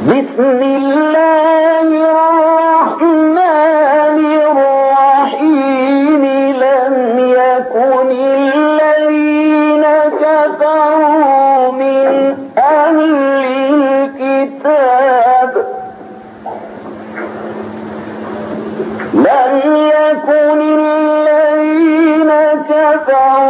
بسم الله الرحمن الرحيم. لم يكن الذين كفروا من أهل الكتاب. لم يكن الذين كفروا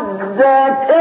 that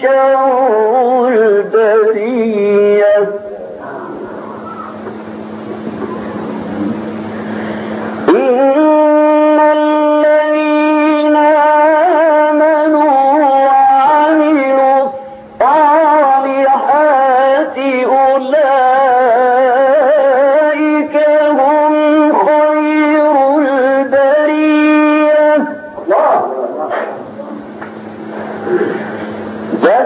show.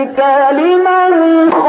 ذلك